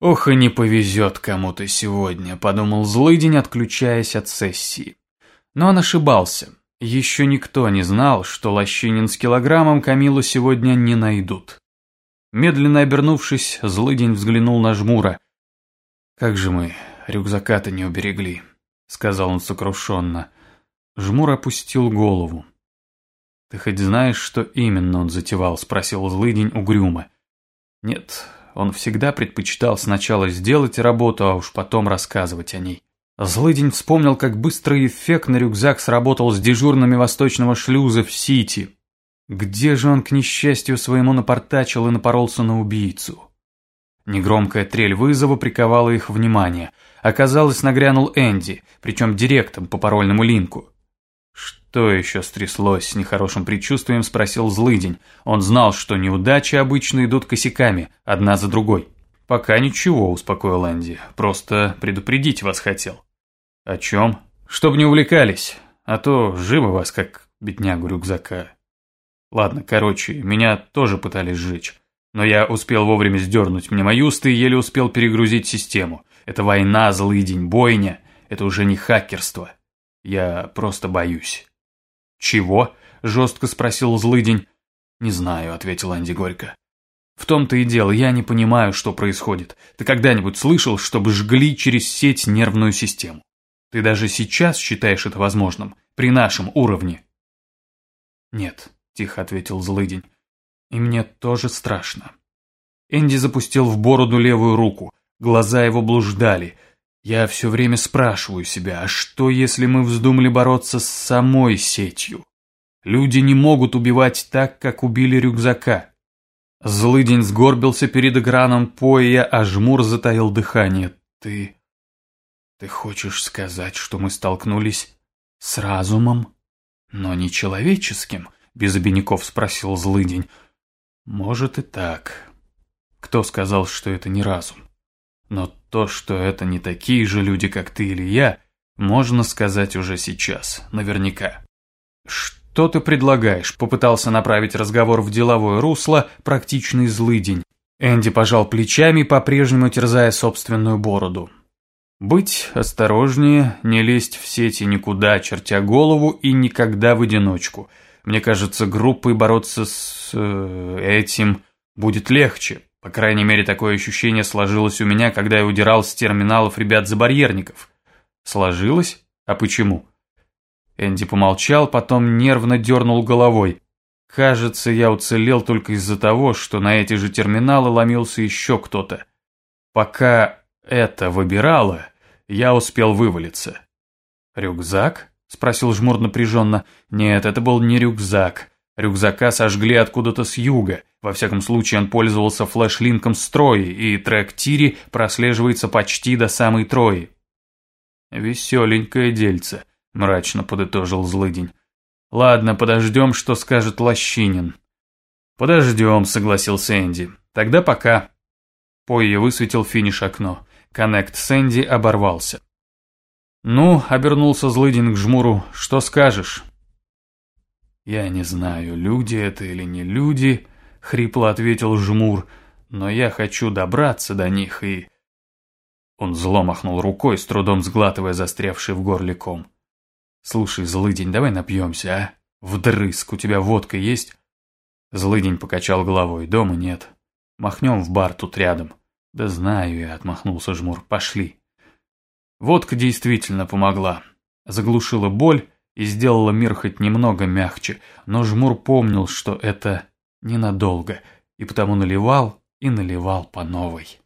«Ох и не повезет кому-то сегодня», – подумал злыдень, отключаясь от сессии. Но он ошибался. Еще никто не знал, что Лощинин с килограммом Камилу сегодня не найдут. Медленно обернувшись, злыдень взглянул на жмура. «Как же мы рюкзака-то не уберегли», — сказал он сокрушенно. Жмур опустил голову. «Ты хоть знаешь, что именно он затевал?» — спросил злыдень угрюмо. «Нет, он всегда предпочитал сначала сделать работу, а уж потом рассказывать о ней. Злыдень вспомнил, как быстро и эффектно рюкзак сработал с дежурными восточного шлюза в Сити. Где же он, к несчастью своему, напортачил и напоролся на убийцу? Негромкая трель вызова приковала их внимание. Оказалось, нагрянул Энди, причем директом по парольному линку. «Что еще стряслось?» – с нехорошим предчувствием спросил Злыдень. Он знал, что неудачи обычно идут косяками, одна за другой. «Пока ничего», – успокоил Энди. «Просто предупредить вас хотел». «О чем?» «Чтоб не увлекались, а то живо вас, как беднягу рюкзака». Ладно, короче, меня тоже пытались сжечь. Но я успел вовремя сдернуть мнемоюсты и еле успел перегрузить систему. Это война, злый день, бойня. Это уже не хакерство. Я просто боюсь. «Чего?» – жестко спросил злыдень. «Не знаю», – ответил Анди горько. «В том-то и дело, я не понимаю, что происходит. Ты когда-нибудь слышал, чтобы жгли через сеть нервную систему? Ты даже сейчас считаешь это возможным, при нашем уровне?» «Нет», – тихо ответил злыдень. «И мне тоже страшно». Энди запустил в бороду левую руку. Глаза его блуждали. Я все время спрашиваю себя, а что, если мы вздумали бороться с самой сетью? Люди не могут убивать так, как убили рюкзака. Злыдень сгорбился перед экраном поя, а жмур затаил дыхание. «Ты... ты хочешь сказать, что мы столкнулись с разумом, но не человеческим?» Без обиняков спросил Злыдень. «Может и так. Кто сказал, что это не разум? То, что это не такие же люди, как ты или я, можно сказать уже сейчас, наверняка». «Что ты предлагаешь?» – попытался направить разговор в деловое русло практичный злыдень. Энди пожал плечами, по-прежнему терзая собственную бороду. «Быть осторожнее, не лезть в сети никуда, чертя голову и никогда в одиночку. Мне кажется, группой бороться с э, этим будет легче. По крайней мере, такое ощущение сложилось у меня, когда я удирал с терминалов ребят-забарьерников. Сложилось? А почему?» Энди помолчал, потом нервно дернул головой. Кажется, я уцелел только из-за того, что на эти же терминалы ломился еще кто-то. Пока это выбирало, я успел вывалиться. «Рюкзак?» – спросил жмур напряженно. «Нет, это был не рюкзак. Рюкзака сожгли откуда-то с юга. Во всяком случае, он пользовался флеш-линком с Трои, и трек Тири прослеживается почти до самой Трои». «Веселенькое дельце», мрачно подытожил злыдень. Ладно, подождем, что скажет Лощинин. Подождем, согласился Энди. Тогда пока. Пойя высветил финиш окно. Коннект с Энди оборвался. «Ну», — обернулся злыдень к жмуру, — «что скажешь?» «Я не знаю, люди это или не люди», — хрипло ответил жмур, — «но я хочу добраться до них и...» Он зло махнул рукой, с трудом сглатывая застрявший в горле ком. «Слушай, злыдень, давай напьемся, а? Вдрызг, у тебя водка есть?» Злыдень покачал головой, дома нет. «Махнем в бар тут рядом». «Да знаю я», — отмахнулся жмур, — «пошли». Водка действительно помогла. Заглушила боль и сделала мир хоть немного мягче, но жмур помнил, что это ненадолго, и потому наливал и наливал по новой.